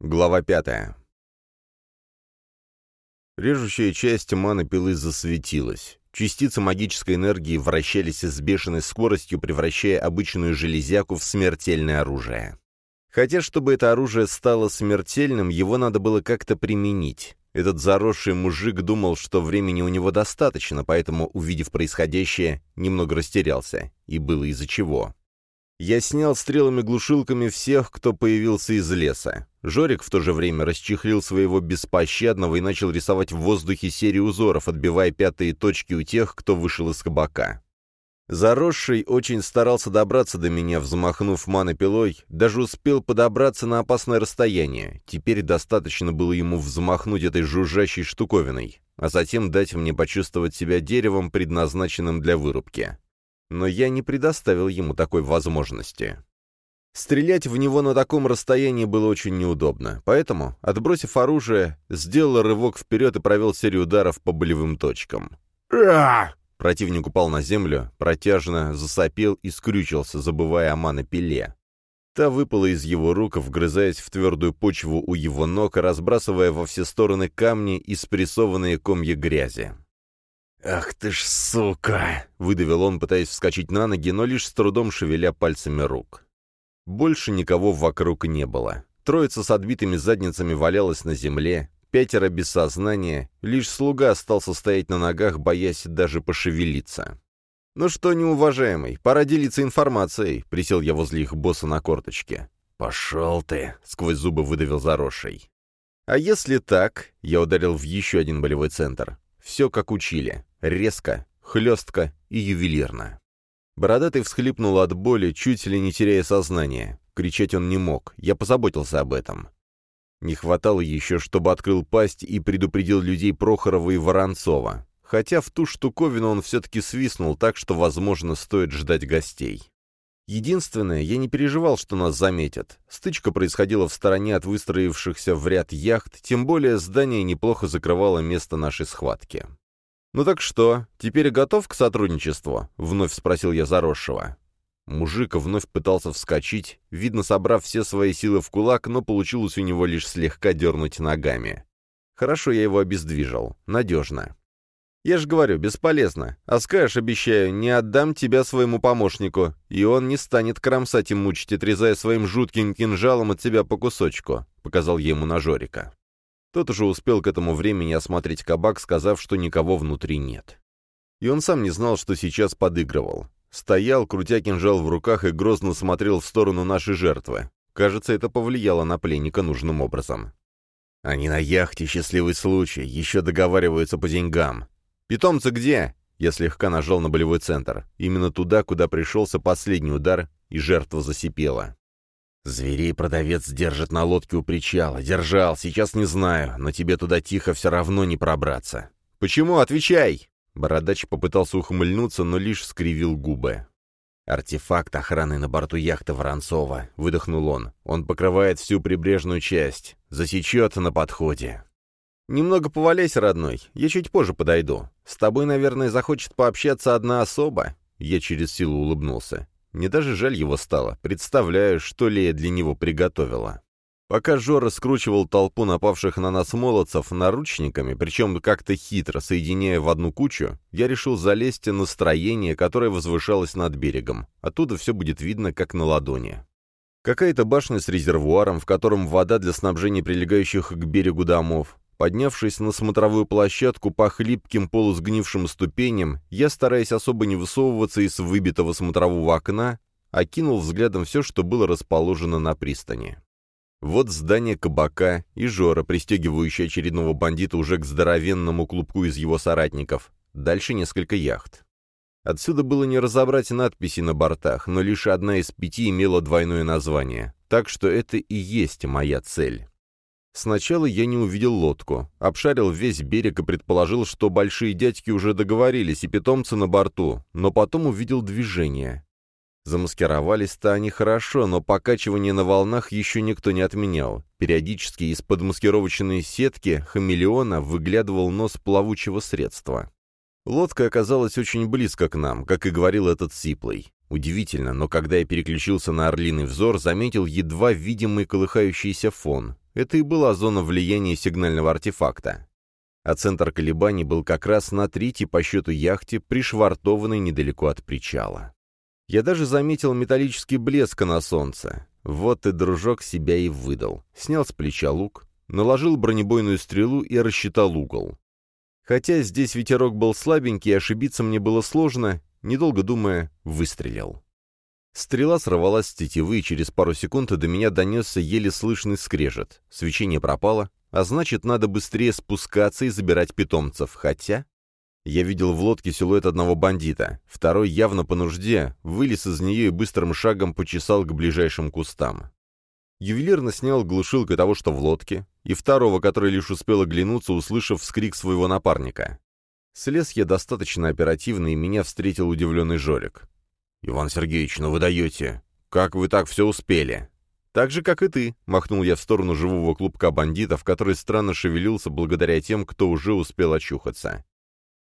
Глава пятая. Режущая часть маны-пилы засветилась. Частицы магической энергии вращались с бешеной скоростью, превращая обычную железяку в смертельное оружие. Хотя, чтобы это оружие стало смертельным, его надо было как-то применить. Этот заросший мужик думал, что времени у него достаточно, поэтому, увидев происходящее, немного растерялся. И было из-за чего. Я снял стрелами-глушилками всех, кто появился из леса. Жорик в то же время расчехлил своего беспощадного и начал рисовать в воздухе серию узоров, отбивая пятые точки у тех, кто вышел из кабака. Заросший очень старался добраться до меня, взмахнув манопилой, даже успел подобраться на опасное расстояние. Теперь достаточно было ему взмахнуть этой жужжащей штуковиной, а затем дать мне почувствовать себя деревом, предназначенным для вырубки но я не предоставил ему такой возможности. Стрелять в него на таком расстоянии было очень неудобно, поэтому, отбросив оружие, сделал рывок вперед и провел серию ударов по болевым точкам. Противник упал на землю, протяжно засопел и скрючился, забывая о манопиле. Та выпала из его рук, вгрызаясь в твердую почву у его ног, разбрасывая во все стороны камни и спрессованные комья грязи. «Ах ты ж сука!» — выдавил он, пытаясь вскочить на ноги, но лишь с трудом шевеля пальцами рук. Больше никого вокруг не было. Троица с отбитыми задницами валялась на земле, пятеро без сознания, лишь слуга остался стоять на ногах, боясь даже пошевелиться. «Ну что, неуважаемый, пора делиться информацией», — присел я возле их босса на корточке. «Пошел ты!» — сквозь зубы выдавил заросший. «А если так?» — я ударил в еще один болевой центр. «Все как учили резко, хлестко и ювелирно. Бородатый всхлипнул от боли, чуть ли не теряя сознание. Кричать он не мог, я позаботился об этом. Не хватало еще, чтобы открыл пасть и предупредил людей Прохорова и Воронцова. Хотя в ту штуковину он все-таки свистнул так, что, возможно, стоит ждать гостей. Единственное, я не переживал, что нас заметят. Стычка происходила в стороне от выстроившихся в ряд яхт, тем более здание неплохо закрывало место нашей схватки. «Ну так что, теперь готов к сотрудничеству?» — вновь спросил я заросшего. Мужик вновь пытался вскочить, видно, собрав все свои силы в кулак, но получилось у него лишь слегка дернуть ногами. Хорошо я его обездвижил. Надежно. Я же говорю, бесполезно. А скажешь, обещаю, не отдам тебя своему помощнику, и он не станет кромсать и мучить, отрезая своим жутким кинжалом от тебя по кусочку», — показал ему на Жорика. Тот уже успел к этому времени осмотреть кабак, сказав, что никого внутри нет. И он сам не знал, что сейчас подыгрывал. Стоял, крутя кинжал в руках, и грозно смотрел в сторону нашей жертвы. Кажется, это повлияло на пленника нужным образом. «Они на яхте, счастливый случай, еще договариваются по деньгам. Питомцы где?» Я слегка нажал на болевой центр. Именно туда, куда пришелся последний удар, и жертва засипела. «Зверей продавец держит на лодке у причала. Держал, сейчас не знаю, но тебе туда тихо все равно не пробраться». «Почему? Отвечай!» Бородач попытался ухмыльнуться, но лишь скривил губы. «Артефакт охраны на борту яхты Воронцова», — выдохнул он. «Он покрывает всю прибрежную часть. Засечет на подходе». «Немного поваляйся, родной. Я чуть позже подойду. С тобой, наверное, захочет пообщаться одна особа». Я через силу улыбнулся. Мне даже жаль его стало. Представляю, что Лея для него приготовила. Пока Жора скручивал толпу напавших на нас молодцев наручниками, причем как-то хитро соединяя в одну кучу, я решил залезть на строение, которое возвышалось над берегом. Оттуда все будет видно, как на ладони. Какая-то башня с резервуаром, в котором вода для снабжения прилегающих к берегу домов, Поднявшись на смотровую площадку по хлипким полусгнившим ступеням, я, стараясь особо не высовываться из выбитого смотрового окна, окинул взглядом все, что было расположено на пристани. Вот здание кабака и Жора, пристегивающий очередного бандита уже к здоровенному клубку из его соратников. Дальше несколько яхт. Отсюда было не разобрать надписи на бортах, но лишь одна из пяти имела двойное название. Так что это и есть моя цель. Сначала я не увидел лодку, обшарил весь берег и предположил, что большие дядьки уже договорились и питомцы на борту, но потом увидел движение. Замаскировались-то они хорошо, но покачивание на волнах еще никто не отменял. Периодически из-под маскировочной сетки хамелеона выглядывал нос плавучего средства. Лодка оказалась очень близко к нам, как и говорил этот Сиплый. Удивительно, но когда я переключился на орлиный взор, заметил едва видимый колыхающийся фон. Это и была зона влияния сигнального артефакта. А центр колебаний был как раз на третьей по счету яхте, пришвартованной недалеко от причала. Я даже заметил металлический блеск на солнце. Вот и дружок себя и выдал. Снял с плеча лук, наложил бронебойную стрелу и рассчитал угол. Хотя здесь ветерок был слабенький, ошибиться мне было сложно, недолго думая, выстрелил. Стрела сорвалась с тетивы, и через пару секунд до меня донесся еле слышный скрежет. Свечение пропало, а значит, надо быстрее спускаться и забирать питомцев, хотя... Я видел в лодке силуэт одного бандита. Второй явно по нужде вылез из нее и быстрым шагом почесал к ближайшим кустам. Ювелирно снял глушилкой того, что в лодке, и второго, который лишь успел оглянуться, услышав вскрик своего напарника. Слез я достаточно оперативно, и меня встретил удивленный Жорик. «Иван Сергеевич, ну вы даете! Как вы так все успели?» «Так же, как и ты», — махнул я в сторону живого клубка бандитов, который странно шевелился благодаря тем, кто уже успел очухаться.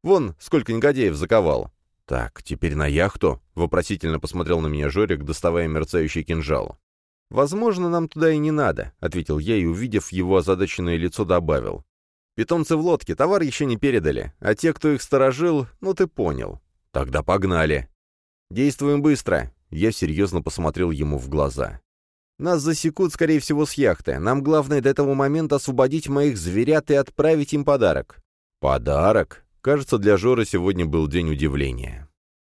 «Вон, сколько негодяев заковал!» «Так, теперь на яхту?» — вопросительно посмотрел на меня Жорик, доставая мерцающий кинжал. «Возможно, нам туда и не надо», — ответил я и, увидев его озадаченное лицо, добавил. «Питомцы в лодке, товар еще не передали, а те, кто их сторожил, ну ты понял». «Тогда погнали». «Действуем быстро», — я серьезно посмотрел ему в глаза. «Нас засекут, скорее всего, с яхты. Нам главное до этого момента освободить моих зверят и отправить им подарок». «Подарок?» Кажется, для Жоры сегодня был день удивления.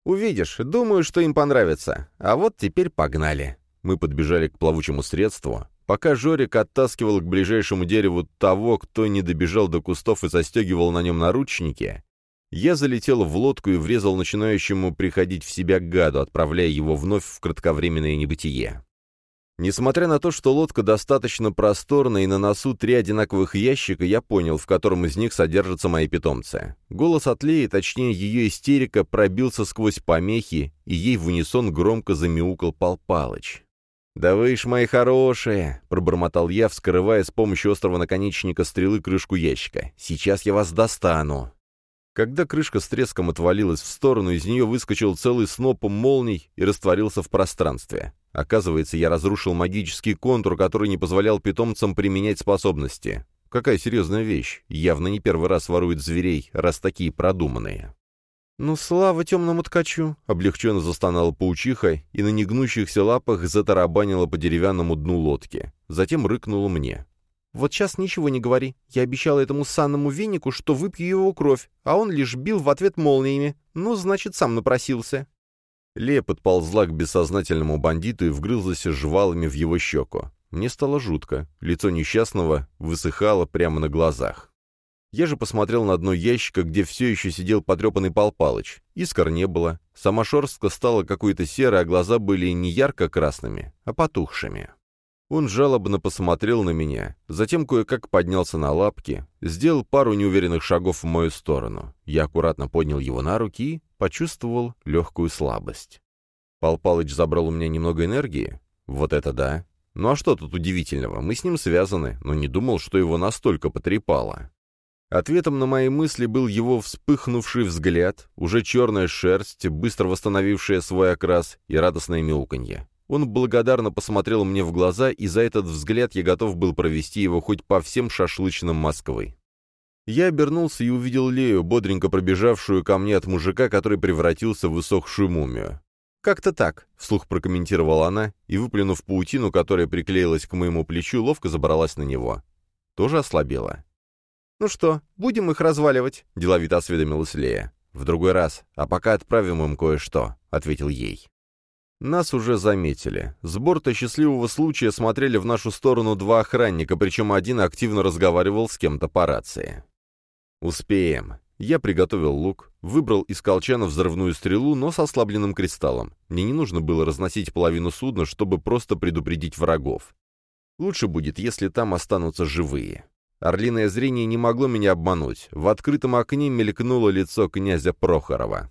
«Увидишь, думаю, что им понравится. А вот теперь погнали». Мы подбежали к плавучему средству. Пока Жорик оттаскивал к ближайшему дереву того, кто не добежал до кустов и застегивал на нем наручники, я залетел в лодку и врезал начинающему приходить в себя гаду, отправляя его вновь в кратковременное небытие. Несмотря на то, что лодка достаточно просторная и на носу три одинаковых ящика, я понял, в котором из них содержатся мои питомцы. Голос от Леи, точнее ее истерика, пробился сквозь помехи, и ей в унисон громко замяукал Пал Палыч. «Да вы ж мои хорошие!» — пробормотал я, вскрывая с помощью острого наконечника стрелы крышку ящика. «Сейчас я вас достану!» Когда крышка с треском отвалилась в сторону, из нее выскочил целый сноп молний и растворился в пространстве. Оказывается, я разрушил магический контур, который не позволял питомцам применять способности. Какая серьезная вещь. Явно не первый раз воруют зверей, раз такие продуманные. «Ну, слава темному ткачу!» — облегченно застонала паучиха и на негнущихся лапах затарабанила по деревянному дну лодки. Затем рыкнула мне. «Вот сейчас ничего не говори. Я обещала этому санному венику, что выпью его кровь, а он лишь бил в ответ молниями. Ну, значит, сам напросился». Лея подползла к бессознательному бандиту и вгрызлась жвалами в его щеку. Мне стало жутко. Лицо несчастного высыхало прямо на глазах. Я же посмотрел на дно ящика, где все еще сидел потрепанный Пал Палыч. Искр не было. Сама шерстка стала какой-то серой, а глаза были не ярко-красными, а потухшими. Он жалобно посмотрел на меня, затем кое-как поднялся на лапки, сделал пару неуверенных шагов в мою сторону. Я аккуратно поднял его на руки и почувствовал легкую слабость. Пал Палыч забрал у меня немного энергии? Вот это да. Ну а что тут удивительного? Мы с ним связаны, но не думал, что его настолько потрепало. Ответом на мои мысли был его вспыхнувший взгляд, уже черная шерсть, быстро восстановившая свой окрас, и радостное мяуканье. Он благодарно посмотрел мне в глаза, и за этот взгляд я готов был провести его хоть по всем шашлычным Москвы. Я обернулся и увидел Лею, бодренько пробежавшую ко мне от мужика, который превратился в высохшую мумию. «Как-то так», — вслух прокомментировала она, и, выплюнув паутину, которая приклеилась к моему плечу, ловко забралась на него. Тоже ослабела. «Ну что, будем их разваливать?» — деловито осведомилась Лея. «В другой раз, а пока отправим им кое-что», — ответил ей. Нас уже заметили. С борта счастливого случая смотрели в нашу сторону два охранника, причем один активно разговаривал с кем-то по рации. «Успеем». Я приготовил лук, выбрал из колчана взрывную стрелу, но с ослабленным кристаллом. Мне не нужно было разносить половину судна, чтобы просто предупредить врагов. Лучше будет, если там останутся живые. Орлиное зрение не могло меня обмануть. В открытом окне мелькнуло лицо князя Прохорова.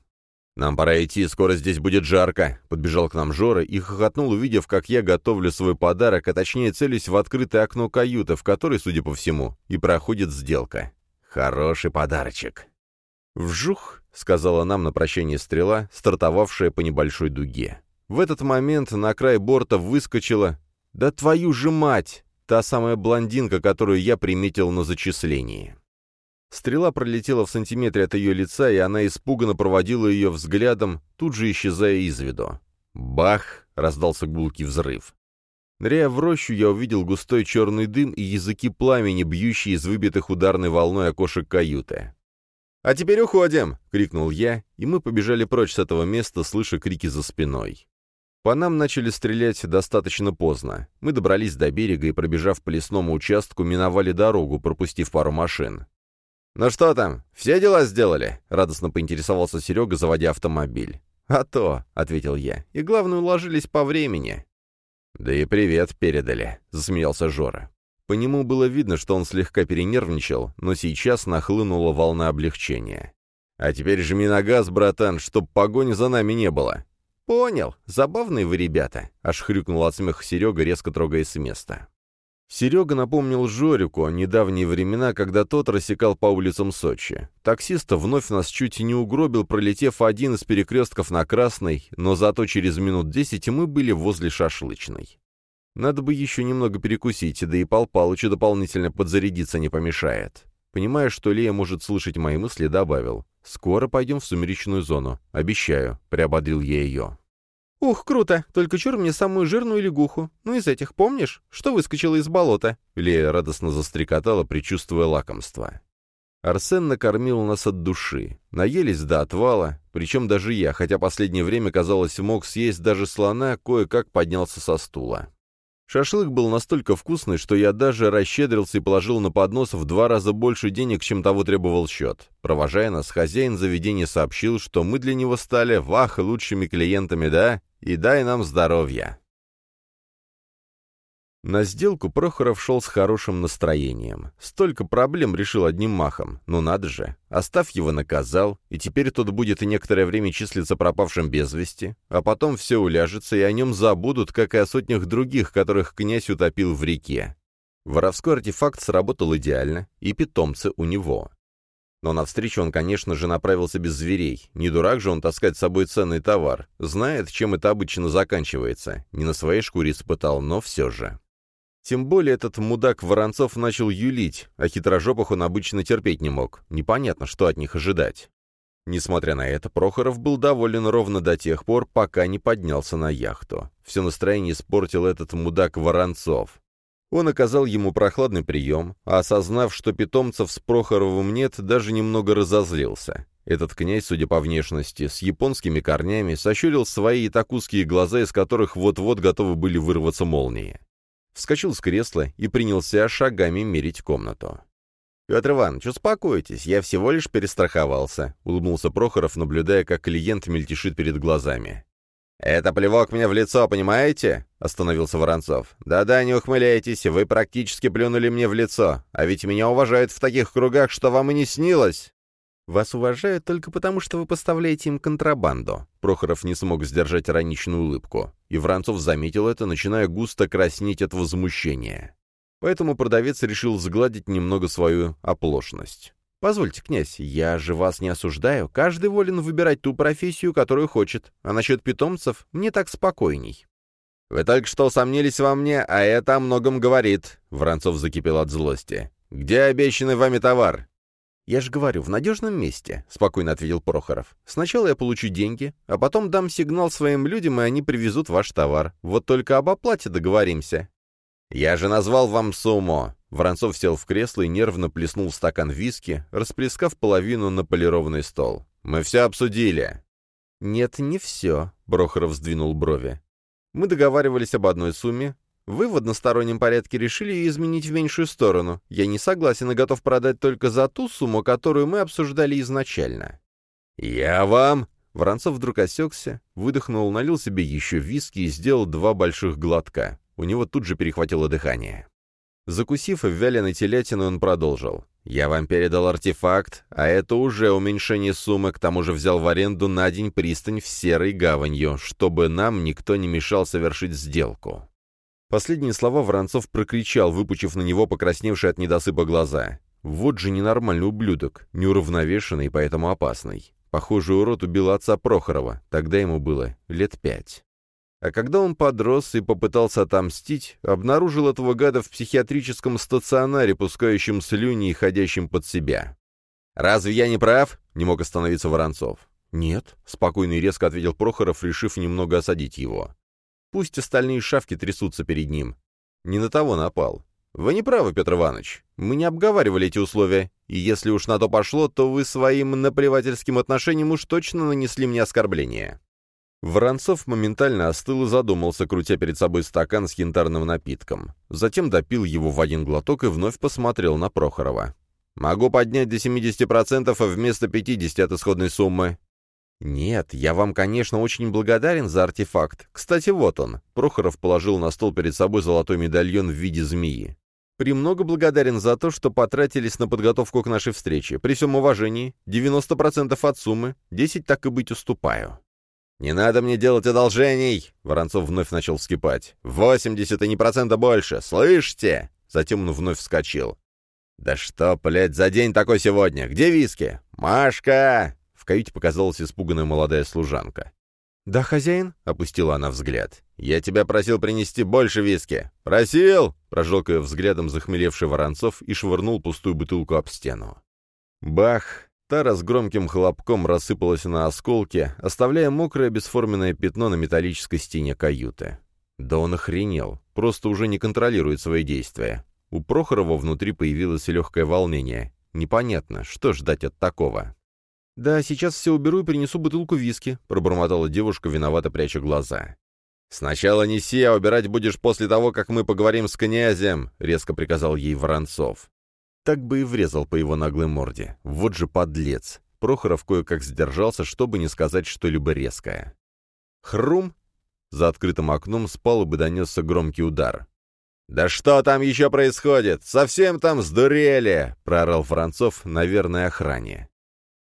«Нам пора идти, скоро здесь будет жарко», — подбежал к нам Жора и хохотнул, увидев, как я готовлю свой подарок, а точнее целюсь в открытое окно каюты, в которой, судя по всему, и проходит сделка. «Хороший подарочек». «Вжух», — сказала нам на прощание стрела, стартовавшая по небольшой дуге. В этот момент на край борта выскочила... «Да твою же мать!» та самая блондинка, которую я приметил на зачислении. Стрела пролетела в сантиметре от ее лица, и она испуганно проводила ее взглядом, тут же исчезая из виду. Бах! — раздался гулкий взрыв. Ныряя в рощу, я увидел густой черный дым и языки пламени, бьющие из выбитых ударной волной окошек каюты. «А теперь уходим!» — крикнул я, и мы побежали прочь с этого места, слыша крики за спиной. По нам начали стрелять достаточно поздно. Мы добрались до берега и, пробежав по лесному участку, миновали дорогу, пропустив пару машин. «Ну что там, все дела сделали?» — радостно поинтересовался Серега, заводя автомобиль. «А то», — ответил я, — «и главное, уложились по времени». «Да и привет передали», — засмеялся Жора. По нему было видно, что он слегка перенервничал, но сейчас нахлынула волна облегчения. «А теперь жми на газ, братан, чтоб погони за нами не было». «Понял. Забавные вы ребята», — аж хрюкнул от смеха Серега, резко трогаясь с места. Серега напомнил Жорику недавние времена, когда тот рассекал по улицам Сочи. Таксист вновь нас чуть не угробил, пролетев один из перекрестков на Красный, но зато через минут десять мы были возле шашлычной. Надо бы еще немного перекусить, да и Пал Палычу дополнительно подзарядиться не помешает. Понимая, что Лея может слышать мои мысли, добавил. «Скоро пойдем в сумеречную зону. Обещаю», — приободрил я ее. «Ух, круто! Только чур мне самую жирную лягуху. Ну, из этих, помнишь? Что выскочила из болота?» Лея радостно застрекотала, предчувствуя лакомство. Арсен накормил нас от души. Наелись до отвала, причем даже я, хотя последнее время, казалось, мог съесть даже слона, кое-как поднялся со стула. Шашлык был настолько вкусный, что я даже расщедрился и положил на поднос в два раза больше денег, чем того требовал счет. Провожая нас, хозяин заведения сообщил, что мы для него стали, вах, лучшими клиентами, да? И дай нам здоровья. На сделку Прохоров шел с хорошим настроением. Столько проблем решил одним махом. Ну надо же. Оставь его наказал, и теперь тот будет и некоторое время числиться пропавшим без вести, а потом все уляжется, и о нем забудут, как и о сотнях других, которых князь утопил в реке. Воровской артефакт сработал идеально, и питомцы у него. Но навстречу он, конечно же, направился без зверей. Не дурак же он таскать с собой ценный товар. Знает, чем это обычно заканчивается. Не на своей шкуре испытал, но все же. Тем более этот мудак Воронцов начал юлить, а хитрожопых он обычно терпеть не мог. Непонятно, что от них ожидать. Несмотря на это, Прохоров был доволен ровно до тех пор, пока не поднялся на яхту. Все настроение испортил этот мудак Воронцов. Он оказал ему прохладный прием, а осознав, что питомцев с Прохоровым нет, даже немного разозлился. Этот князь, судя по внешности, с японскими корнями, сощурил свои так узкие глаза, из которых вот-вот готовы были вырваться молнии вскочил с кресла и принялся шагами мерить комнату. «Петр Иванович, успокойтесь, я всего лишь перестраховался», — улыбнулся Прохоров, наблюдая, как клиент мельтешит перед глазами. «Это плевок мне в лицо, понимаете?» — остановился Воронцов. «Да-да, не ухмыляйтесь, вы практически плюнули мне в лицо, а ведь меня уважают в таких кругах, что вам и не снилось». «Вас уважают только потому, что вы поставляете им контрабанду». Прохоров не смог сдержать ироничную улыбку. И Воронцов заметил это, начиная густо краснеть от возмущения. Поэтому продавец решил сгладить немного свою оплошность. «Позвольте, князь, я же вас не осуждаю. Каждый волен выбирать ту профессию, которую хочет. А насчет питомцев мне так спокойней». «Вы только что сомнились во мне, а это о многом говорит», — Воронцов закипел от злости. «Где обещанный вами товар?» «Я же говорю, в надежном месте», — спокойно ответил Прохоров. «Сначала я получу деньги, а потом дам сигнал своим людям, и они привезут ваш товар. Вот только об оплате договоримся». «Я же назвал вам сумму!» Воронцов сел в кресло и нервно плеснул стакан виски, расплескав половину на полированный стол. «Мы все обсудили». «Нет, не все», — Прохоров сдвинул брови. «Мы договаривались об одной сумме, вы в одностороннем порядке решили изменить в меньшую сторону. Я не согласен и готов продать только за ту сумму, которую мы обсуждали изначально». «Я вам...» Воронцов вдруг осекся, выдохнул, налил себе еще виски и сделал два больших глотка. У него тут же перехватило дыхание. Закусив вяленой телятиной, он продолжил. «Я вам передал артефакт, а это уже уменьшение суммы, к тому же взял в аренду на день пристань в Серой гаванью, чтобы нам никто не мешал совершить сделку. Последние слова Воронцов прокричал, выпучив на него покрасневшие от недосыпа глаза. Вот же ненормальный ублюдок, неуравновешенный и поэтому опасный. Похоже, урод убил отца Прохорова, тогда ему было лет пять. А когда он подрос и попытался отомстить, обнаружил этого гада в психиатрическом стационаре, пускающем слюни и ходящим под себя. «Разве я не прав?» — не мог остановиться Воронцов. «Нет», — спокойно и резко ответил Прохоров, решив немного осадить его. «Пусть остальные шавки трясутся перед ним. Не на того напал. Вы не правы, Петр Иванович. Мы не обговаривали эти условия, и если уж на то пошло, то вы своим наплевательским отношением уж точно нанесли мне оскорбление». Воронцов моментально остыл и задумался, крутя перед собой стакан с янтарным напитком. Затем допил его в один глоток и вновь посмотрел на Прохорова. «Могу поднять до 70% вместо 50% от исходной суммы». «Нет, я вам, конечно, очень благодарен за артефакт. Кстати, вот он». Прохоров положил на стол перед собой золотой медальон в виде змеи. «Премного благодарен за то, что потратились на подготовку к нашей встрече. При всем уважении, 90% от суммы, 10 так и быть уступаю». «Не надо мне делать одолжений!» Воронцов вновь начал вскипать. «Восемьдесят и не процента больше! Слышите?» Затем он вновь вскочил. «Да что, блядь, за день такой сегодня? Где виски? Машка!» В каюте показалась испуганная молодая служанка. «Да, хозяин?» — опустила она взгляд. «Я тебя просил принести больше виски». «Просил!» — прожег ее взглядом захмелевший Воронцов и швырнул пустую бутылку об стену. Бах! Тара с громким хлопком рассыпалась на осколки, оставляя мокрое бесформенное пятно на металлической стене каюты. Да он охренел, просто уже не контролирует свои действия. У Прохорова внутри появилось легкое волнение. Непонятно, что ждать от такого. «Да, сейчас все уберу и принесу бутылку виски», — пробормотала девушка, виновато пряча глаза. «Сначала неси, а убирать будешь после того, как мы поговорим с князем», — резко приказал ей Воронцов. Так бы и врезал по его наглой морде. Вот же подлец. Прохоров кое-как сдержался, чтобы не сказать что-либо резкое. Хрум! За открытым окном с палубы донесся громкий удар. «Да что там еще происходит? Совсем там сдурели!» — проорал Францов на верной охране.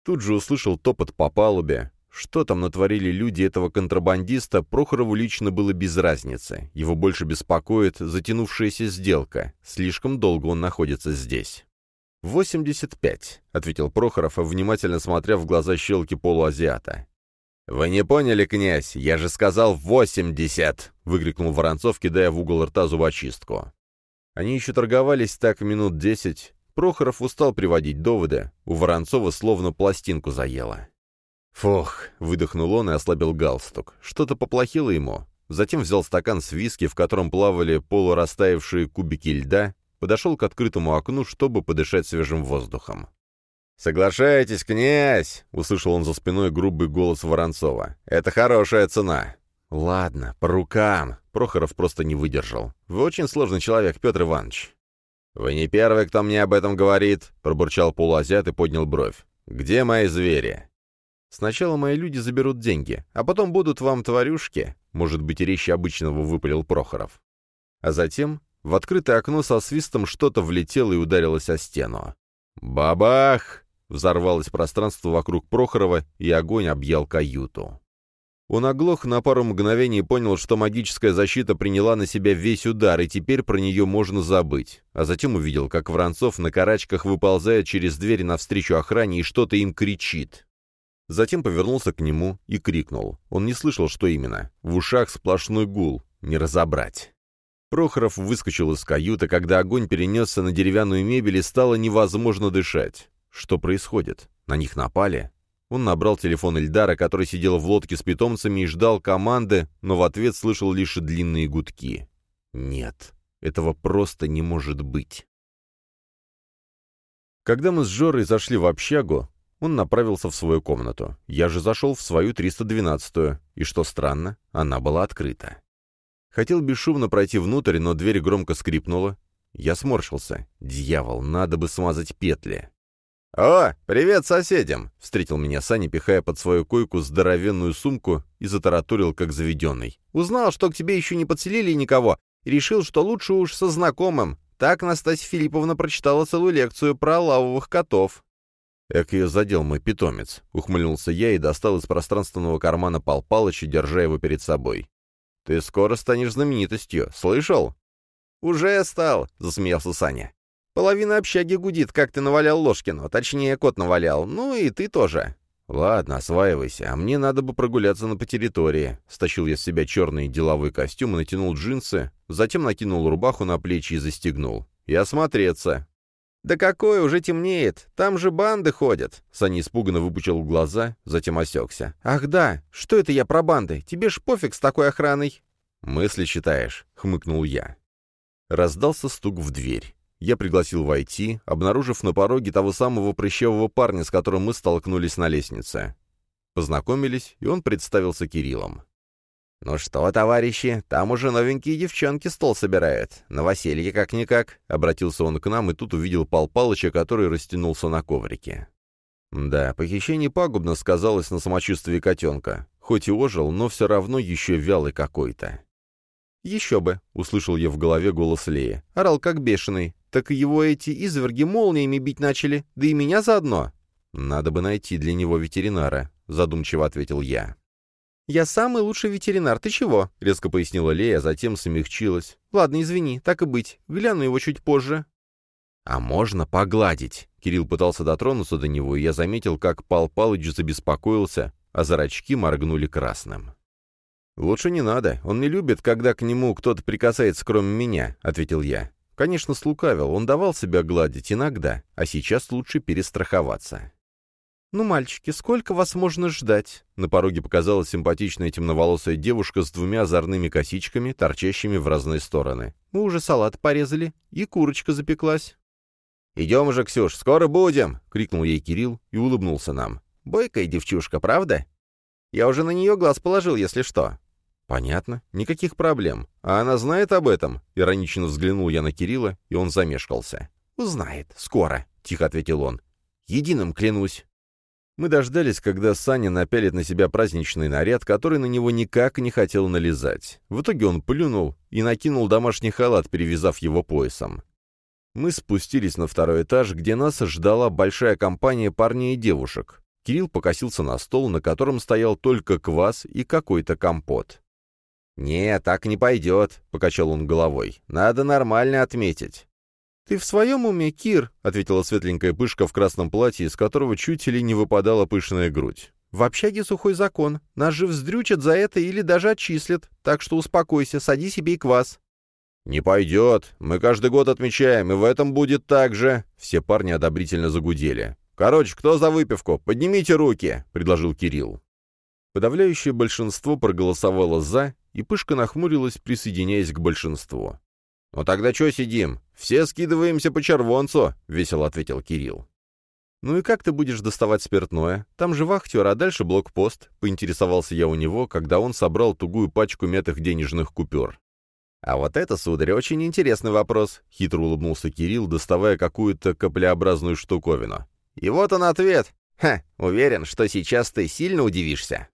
Тут же услышал топот по палубе. Что там натворили люди этого контрабандиста, Прохорову лично было без разницы. Его больше беспокоит затянувшаяся сделка. Слишком долго он находится здесь. «Восемьдесят пять», — ответил Прохоров, внимательно смотря в глаза щелки полуазиата. «Вы не поняли, князь? Я же сказал восемьдесят!» — выкрикнул Воронцов, кидая в угол рта зубочистку. Они еще торговались так минут десять. Прохоров устал приводить доводы. У Воронцова словно пластинку заело. «Фух!» — выдохнул он и ослабил галстук. Что-то поплохело ему. Затем взял стакан с виски, в котором плавали полурастаявшие кубики льда, подошел к открытому окну, чтобы подышать свежим воздухом. «Соглашайтесь, князь!» — услышал он за спиной грубый голос Воронцова. «Это хорошая цена!» «Ладно, по рукам!» — Прохоров просто не выдержал. «Вы очень сложный человек, Петр Иванович». «Вы не первый, кто мне об этом говорит», — пробурчал полуазиат и поднял бровь. «Где мои звери?» «Сначала мои люди заберут деньги, а потом будут вам тварюшки», — может быть, и резче обычного выпалил Прохоров. А затем в открытое окно со свистом что-то влетело и ударилось о стену. «Бабах!» — взорвалось пространство вокруг Прохорова, и огонь объял каюту. Он оглох на пару мгновений понял, что магическая защита приняла на себя весь удар, и теперь про нее можно забыть. А затем увидел, как Воронцов на карачках выползает через дверь навстречу охране и что-то им кричит. Затем повернулся к нему и крикнул. Он не слышал, что именно. В ушах сплошной гул. Не разобрать. Прохоров выскочил из каюты, когда огонь перенесся на деревянную мебель и стало невозможно дышать. Что происходит? На них напали? Он набрал телефон Эльдара, который сидел в лодке с питомцами и ждал команды, но в ответ слышал лишь длинные гудки. Нет, этого просто не может быть. Когда мы с Жорой зашли в общагу, он направился в свою комнату. Я же зашел в свою 312-ю, и, что странно, она была открыта. Хотел бесшумно пройти внутрь, но дверь громко скрипнула. Я сморщился. Дьявол, надо бы смазать петли. «О, привет соседям!» — встретил меня Саня, пихая под свою койку здоровенную сумку и затараторил, как заведенный. «Узнал, что к тебе еще не подселили никого, и решил, что лучше уж со знакомым. Так Настасья Филипповна прочитала целую лекцию про лавовых котов». «Эк ее задел мой питомец», — ухмыльнулся я и достал из пространственного кармана Пал Палыча, держа его перед собой. Ты скоро станешь знаменитостью, слышал?» «Уже стал», — засмеялся Саня. «Половина общаги гудит, как ты навалял Ложкину, точнее, кот навалял, ну и ты тоже». «Ладно, осваивайся, а мне надо бы прогуляться на по территории». Стащил я с себя черный деловой костюм и натянул джинсы, затем накинул рубаху на плечи и застегнул. «И осмотреться». «Да какое, уже темнеет, там же банды ходят!» Саня испуганно выпучил глаза, затем осекся. «Ах да, что это я про банды? Тебе ж пофиг с такой охраной!» «Мысли читаешь», — хмыкнул я. Раздался стук в дверь. Я пригласил войти, обнаружив на пороге того самого прыщевого парня, с которым мы столкнулись на лестнице. Познакомились, и он представился Кириллом. «Ну что, товарищи, там уже новенькие девчонки стол собирают. Новоселье как-никак», — обратился он к нам, и тут увидел Пал Палыча, который растянулся на коврике. Да, похищение пагубно сказалось на самочувствии котенка. Хоть и ожил, но все равно еще вялый какой-то. «Еще бы», — услышал я в голове голос Леи. «Орал как бешеный. Так его эти изверги молниями бить начали, да и меня заодно. Надо бы найти для него ветеринара, задумчиво ответил я. «Я самый лучший ветеринар, ты чего?» — резко пояснила Лея, а затем смягчилась. «Ладно, извини, так и быть. Гляну его чуть позже». «А можно погладить?» Кирилл пытался дотронуться до него, и я заметил, как Пал Палыч забеспокоился, а зрачки моргнули красным. «Лучше не надо. Он не любит, когда к нему кто-то прикасается, кроме меня», — ответил я. Конечно, слукавил, он давал себя гладить иногда, а сейчас лучше перестраховаться. «Ну, мальчики, сколько вас можно ждать?» На пороге показалась симпатичная темноволосая девушка с двумя озорными косичками, торчащими в разные стороны. «Мы уже салат порезали, и курочка запеклась». «Идем уже, Ксюш, скоро будем!» — крикнул ей Кирилл и улыбнулся нам. «Бойкая девчушка, правда? Я уже на нее глаз положил, если что». «Понятно. Никаких проблем. А она знает об этом?» Иронично взглянул я на Кирилла, и он замешкался. «Узнает. Скоро», — тихо ответил он. «Единым клянусь». Мы дождались, когда Саня напялит на себя праздничный наряд, который на него никак не хотел налезать. В итоге он плюнул и накинул домашний халат, перевязав его поясом. Мы спустились на второй этаж, где нас ждала большая компания парней и девушек. Кирилл покосился на стол, на котором стоял только квас и какой-то компот. «Не, так не пойдет», — покачал он головой. «Надо нормально отметить». «Ты в своем уме, Кир?» — ответила светленькая пышка в красном платье, из которого чуть ли не выпадала пышная грудь. «В общаге сухой закон. Нас же вздрючат за это или даже отчислят. Так что успокойся, сади себе и квас». «Не пойдет. Мы каждый год отмечаем, и в этом будет так же». Все парни одобрительно загудели. «Короче, кто за выпивку? Поднимите руки!» — предложил Кирилл. Подавляющее большинство проголосовало «за», и Пышка нахмурилась, присоединяясь к большинству. «Ну тогда что сидим? Все скидываемся по червонцу», — весело ответил Кирилл. «Ну и как ты будешь доставать спиртное? Там же вахтер, а дальше блокпост», — поинтересовался я у него, когда он собрал тугую пачку мятых денежных купюр. «А вот это, сударь, очень интересный вопрос», — хитро улыбнулся Кирилл, доставая какую-то каплеобразную штуковину. «И вот он ответ. Ха, уверен, что сейчас ты сильно удивишься».